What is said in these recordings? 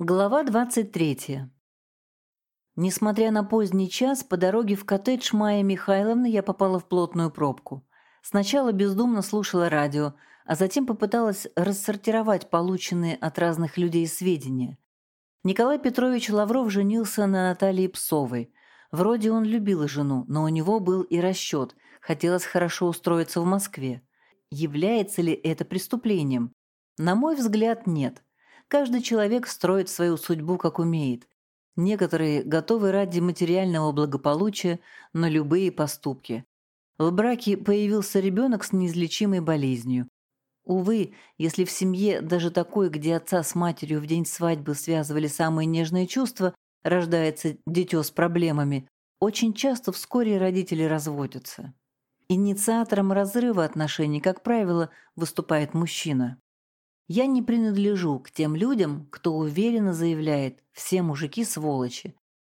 Глава 23. Несмотря на поздний час, по дороге в коттедж Майи Михайловны я попала в плотную пробку. Сначала бездумно слушала радио, а затем попыталась рассортировать полученные от разных людей сведения. Николай Петрович Лавров женился на Наталье Псовой. Вроде он любил жену, но у него был и расчет, хотелось хорошо устроиться в Москве. Является ли это преступлением? На мой взгляд, нет – Каждый человек строит свою судьбу, как умеет. Некоторые готовы ради материального благополучия на любые поступки. В браке появился ребенок с неизлечимой болезнью. Увы, если в семье, даже такой, где отца с матерью в день свадьбы связывали самые нежные чувства, рождается дитё с проблемами, очень часто вскоре родители разводятся. Инициатором разрыва отношений, как правило, выступает мужчина. Я не принадлежу к тем людям, кто уверенно заявляет «все мужики сволочи»,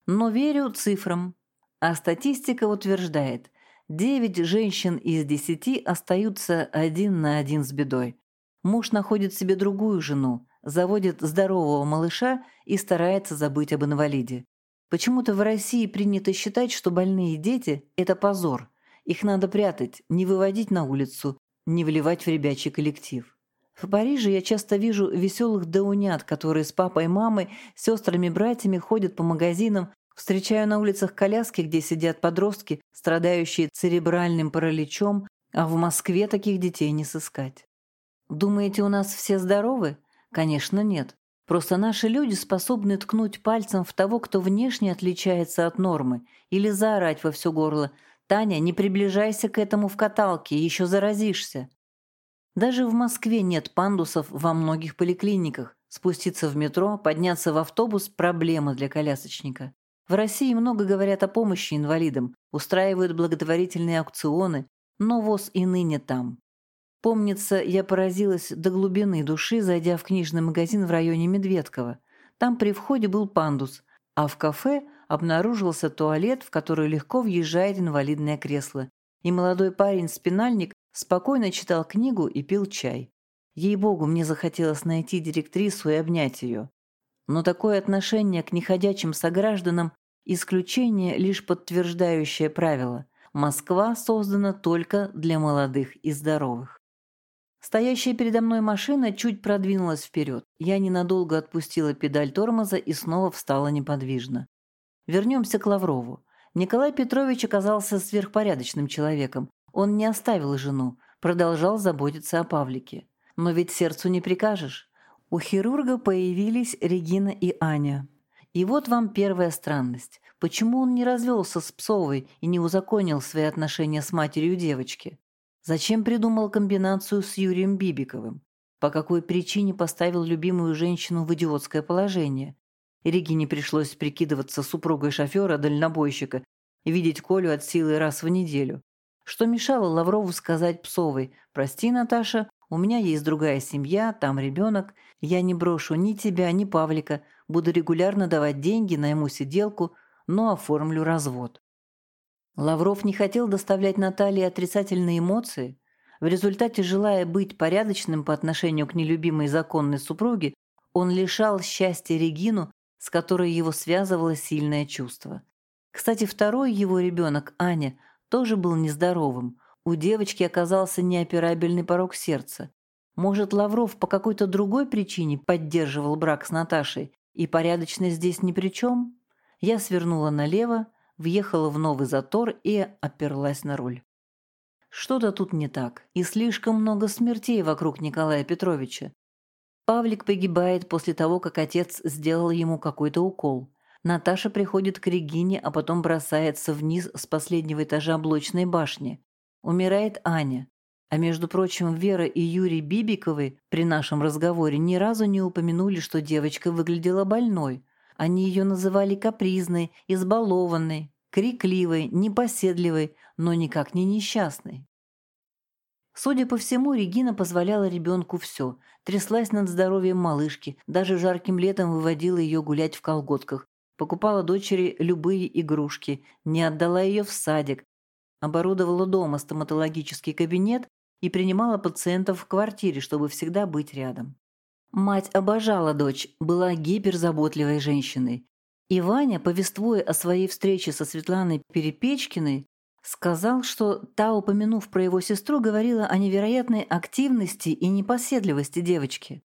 но верю цифрам. А статистика утверждает, 9 женщин из 10 остаются один на один с бедой. Муж находит себе другую жену, заводит здорового малыша и старается забыть об инвалиде. Почему-то в России принято считать, что больные дети – это позор. Их надо прятать, не выводить на улицу, не вливать в ребячий коллектив. В Париже я часто вижу веселых даунят, которые с папой и мамой, сестрами братьями ходят по магазинам, встречаю на улицах коляски, где сидят подростки, страдающие церебральным параличом, а в Москве таких детей не сыскать. Думаете, у нас все здоровы? Конечно, нет. Просто наши люди способны ткнуть пальцем в того, кто внешне отличается от нормы, или заорать во все горло «Таня, не приближайся к этому в каталке, еще заразишься». Даже в Москве нет пандусов во многих поликлиниках. Спуститься в метро, подняться в автобус – проблема для колясочника. В России много говорят о помощи инвалидам, устраивают благотворительные аукционы, но ВОЗ и ныне там. Помнится, я поразилась до глубины души, зайдя в книжный магазин в районе Медведково. Там при входе был пандус, а в кафе обнаружился туалет, в который легко въезжает инвалидное кресло. И молодой парень-спинальник Спокойно читал книгу и пил чай. Ей-богу, мне захотелось найти директрису и обнять ее. Но такое отношение к неходячим согражданам – исключение, лишь подтверждающее правило. Москва создана только для молодых и здоровых. Стоящая передо мной машина чуть продвинулась вперед. Я ненадолго отпустила педаль тормоза и снова встала неподвижно. Вернемся к Лаврову. Николай Петрович оказался сверхпорядочным человеком, он не оставил жену, продолжал заботиться о Павлике. Но ведь сердцу не прикажешь. У хирурга появились Регина и Аня. И вот вам первая странность. Почему он не развелся с Псовой и не узаконил свои отношения с матерью девочки? Зачем придумал комбинацию с Юрием Бибиковым? По какой причине поставил любимую женщину в идиотское положение? Регине пришлось прикидываться супругой шофера-дальнобойщика и видеть Колю от силы раз в неделю. Что мешало Лаврову сказать Псовой «Прости, Наташа, у меня есть другая семья, там ребенок, я не брошу ни тебя, ни Павлика, буду регулярно давать деньги, найму сиделку, но оформлю развод». Лавров не хотел доставлять Наталье отрицательные эмоции. В результате, желая быть порядочным по отношению к нелюбимой законной супруге, он лишал счастья Регину, с которой его связывало сильное чувство. Кстати, второй его ребенок, Аня, тоже был нездоровым. У девочки оказался неоперабельный порог сердца. Может, Лавров по какой-то другой причине поддерживал брак с Наташей, и порядочность здесь ни при чем? Я свернула налево, въехала в новый затор и оперлась на руль. Что-то тут не так, и слишком много смертей вокруг Николая Петровича. Павлик погибает после того, как отец сделал ему какой-то укол. Наташа приходит к Регине, а потом бросается вниз с последнего этажа блочной башни. Умирает Аня. А между прочим, Вера и Юрий Бибиковы при нашем разговоре ни разу не упомянули, что девочка выглядела больной. Они ее называли капризной, избалованной, крикливой, непоседливой, но никак не несчастной. Судя по всему, Регина позволяла ребенку все. Тряслась над здоровьем малышки, даже жарким летом выводила ее гулять в колготках, покупала дочери любые игрушки, не отдала ее в садик, оборудовала дома стоматологический кабинет и принимала пациентов в квартире, чтобы всегда быть рядом. Мать обожала дочь, была гиперзаботливой женщиной. И Ваня, повествуя о своей встрече со Светланой Перепечкиной, сказал, что та, упомянув про его сестру, говорила о невероятной активности и непоседливости девочки.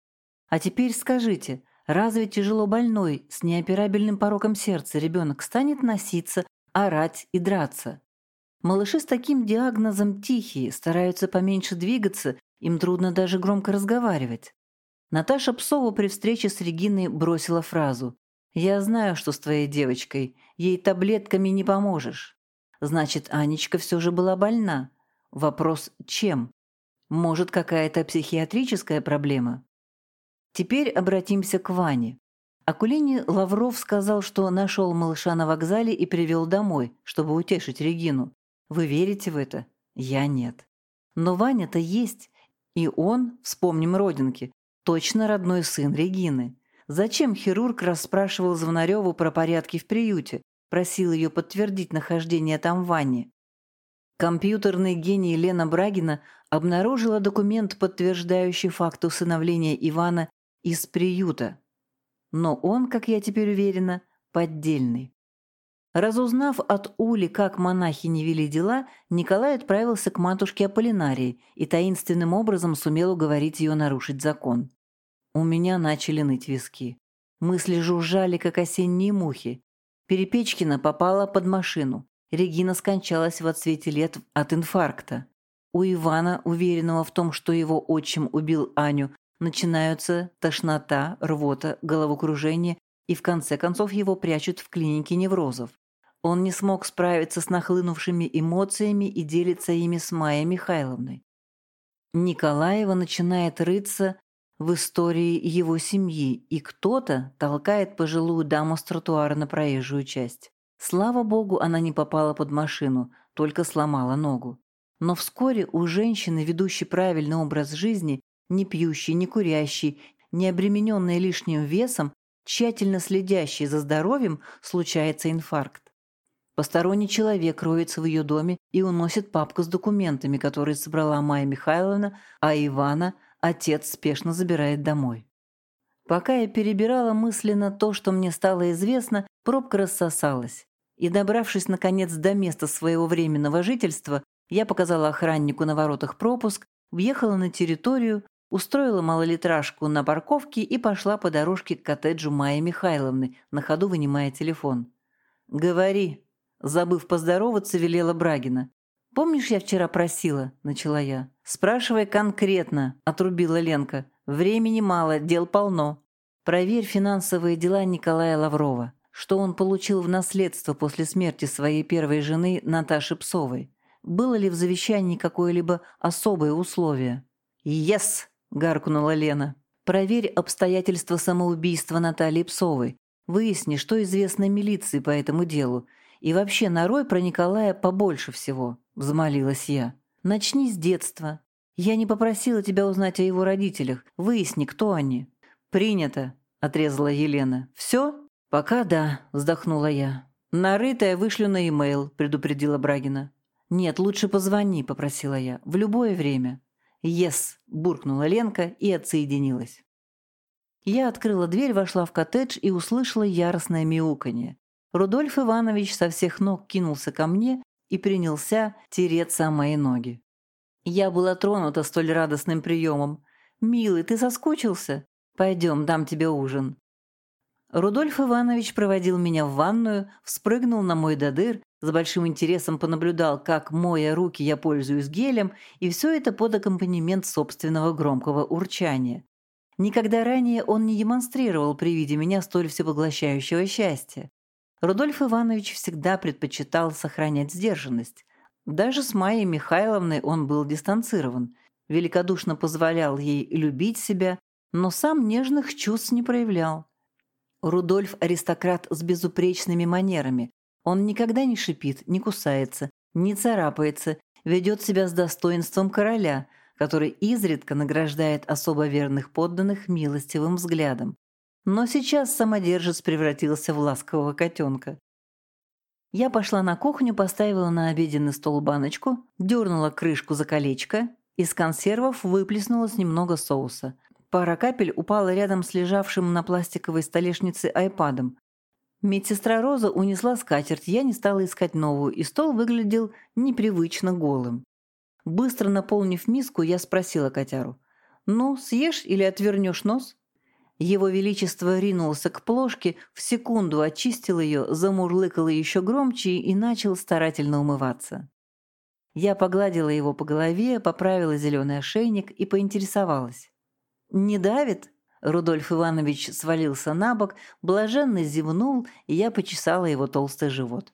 А теперь скажите, разве тяжело больной, с неоперабельным пороком сердца ребенок станет носиться, орать и драться? Малыши с таким диагнозом тихие, стараются поменьше двигаться, им трудно даже громко разговаривать. Наташа Псова при встрече с Региной бросила фразу «Я знаю, что с твоей девочкой, ей таблетками не поможешь». Значит, Анечка все же была больна. Вопрос «чем?» Может, какая-то психиатрическая проблема? Теперь обратимся к Ване. Акулине Лавров сказал, что нашел малыша на вокзале и привел домой, чтобы утешить Регину. Вы верите в это? Я нет. Но Ваня-то есть, и он, вспомним родинки, точно родной сын Регины. Зачем хирург расспрашивал Звонареву про порядки в приюте, просил ее подтвердить нахождение там Вани? Компьютерный гений Лена Брагина обнаружила документ, подтверждающий факт усыновления Ивана из приюта. Но он, как я теперь уверена, поддельный. Разузнав от Ули, как монахи не вели дела, Николай отправился к матушке Аполлинарии и таинственным образом сумел уговорить ее нарушить закон. У меня начали ныть виски. Мысли жужжали, как осенние мухи. Перепечкина попала под машину. Регина скончалась в отсвете лет от инфаркта. У Ивана, уверенного в том, что его отчим убил Аню, начинаются тошнота, рвота, головокружение, и в конце концов его прячут в клинике неврозов. Он не смог справиться с нахлынувшими эмоциями и делится ими с Майей Михайловной. Николаева начинает рыться в истории его семьи, и кто-то толкает пожилую даму с тротуара на проезжую часть. Слава богу, она не попала под машину, только сломала ногу. Но вскоре у женщины, ведущей правильный образ жизни, не пьющей, не курящей, не обремененной лишним весом, тщательно следящей за здоровьем, случается инфаркт. Посторонний человек роется в ее доме и уносит папку с документами, которые собрала Майя Михайловна, а Ивана отец спешно забирает домой. Пока я перебирала мысленно то, что мне стало известно, пробка рассосалась. И, добравшись, наконец, до места своего временного жительства, я показала охраннику на воротах пропуск, въехала на территорию, устроила малолитражку на парковке и пошла по дорожке к коттеджу Майи Михайловны, на ходу вынимая телефон. «Говори», Забыв поздороваться, велела Брагина. «Помнишь, я вчера просила?» – начала я. «Спрашивай конкретно», – отрубила Ленка. «Времени мало, дел полно. Проверь финансовые дела Николая Лаврова. Что он получил в наследство после смерти своей первой жены Наташи Псовой? Было ли в завещании какое-либо особое условие?» «Ес!» – гаркнула Лена. «Проверь обстоятельства самоубийства Натальи Псовой. Выясни, что известно милиции по этому делу. И вообще нарой про Николая побольше всего», — взмолилась я. «Начни с детства. Я не попросила тебя узнать о его родителях. Выясни, кто они». «Принято», — отрезала Елена. «Все?» «Пока да», — вздохнула я. «Нарытое вышлю на e-mail», — предупредила Брагина. «Нет, лучше позвони», — попросила я. «В любое время». «Ес», — буркнула Ленка и отсоединилась. Я открыла дверь, вошла в коттедж и услышала яростное мяуканье. Рудольф Иванович со всех ног кинулся ко мне и принялся тереться о мои ноги. Я была тронута столь радостным приемом. «Милый, ты соскучился? Пойдем, дам тебе ужин». Рудольф Иванович проводил меня в ванную, вспрыгнул на мой додыр, с большим интересом понаблюдал, как, моя руки, я пользуюсь гелем, и все это под аккомпанемент собственного громкого урчания. Никогда ранее он не демонстрировал при виде меня столь всепоглощающего счастья. Рудольф Иванович всегда предпочитал сохранять сдержанность. Даже с Майей Михайловной он был дистанцирован, великодушно позволял ей любить себя, но сам нежных чувств не проявлял. Рудольф – аристократ с безупречными манерами. Он никогда не шипит, не кусается, не царапается, ведет себя с достоинством короля, который изредка награждает особо верных подданных милостивым взглядом. Но сейчас самодержец превратился в ласкового котенка. Я пошла на кухню, поставила на обеденный стол баночку, дернула крышку за колечко, из консервов выплеснулось немного соуса. Пара капель упала рядом с лежавшим на пластиковой столешнице айпадом. Медсестра Роза унесла скатерть, я не стала искать новую, и стол выглядел непривычно голым. Быстро наполнив миску, я спросила котяру. «Ну, съешь или отвернешь нос?» Его Величество ринулся к плошке, в секунду очистил ее, замурлыкал еще громче и начал старательно умываться. Я погладила его по голове, поправила зеленый ошейник и поинтересовалась. «Не давит?» Рудольф Иванович свалился на бок, блаженно зевнул, и я почесала его толстый живот.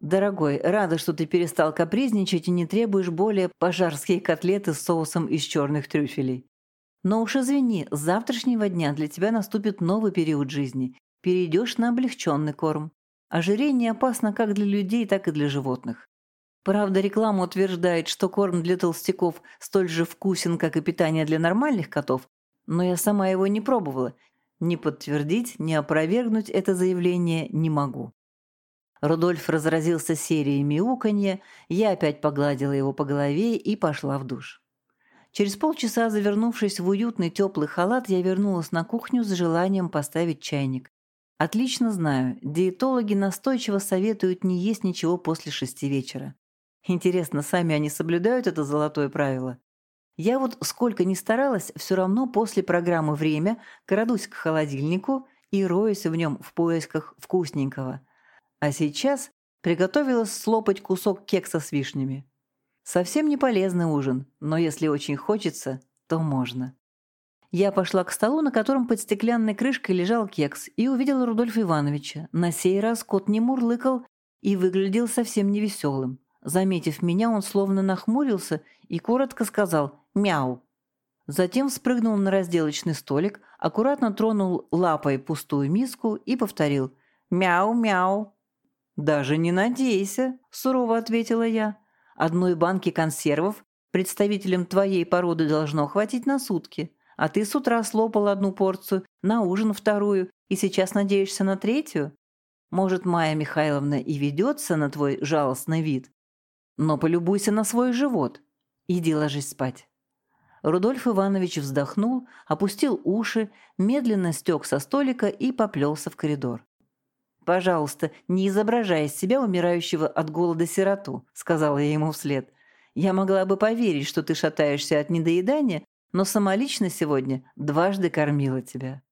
«Дорогой, рада, что ты перестал капризничать и не требуешь более пожарские котлеты с соусом из черных трюфелей. Но уж извини, с завтрашнего дня для тебя наступит новый период жизни. Перейдешь на облегченный корм. Ожирение опасно как для людей, так и для животных. Правда, реклама утверждает, что корм для толстяков столь же вкусен, как и питание для нормальных котов, но я сама его не пробовала. Ни подтвердить, ни опровергнуть это заявление не могу. Рудольф разразился серией мяуканья, я опять погладила его по голове и пошла в душ. Через полчаса, завернувшись в уютный теплый халат, я вернулась на кухню с желанием поставить чайник. Отлично знаю, диетологи настойчиво советуют не есть ничего после шести вечера. Интересно, сами они соблюдают это золотое правило? Я вот сколько ни старалась, все равно после программы «Время» крадусь к холодильнику и роюсь в нем в поисках вкусненького. А сейчас приготовилась слопать кусок кекса с вишнями. Совсем не полезный ужин, но если очень хочется, то можно. Я пошла к столу, на котором под стеклянной крышкой лежал кекс, и увидела Рудольфа Ивановича. На сей раз кот не мурлыкал и выглядел совсем невеселым. Заметив меня, он словно нахмурился и коротко сказал «мяу». Затем спрыгнул на разделочный столик, аккуратно тронул лапой пустую миску и повторил «мяу-мяу». «Даже не надейся», — сурово ответила я. «Одной банки консервов представителям твоей породы должно хватить на сутки, а ты с утра слопал одну порцию, на ужин вторую и сейчас надеешься на третью? Может, Майя Михайловна и ведется на твой жалостный вид, но полюбуйся на свой живот. Иди ложись спать». Рудольф Иванович вздохнул, опустил уши, медленно стек со столика и поплелся в коридор. «Пожалуйста, не изображай из себя умирающего от голода сироту», — сказала я ему вслед. «Я могла бы поверить, что ты шатаешься от недоедания, но сама лично сегодня дважды кормила тебя».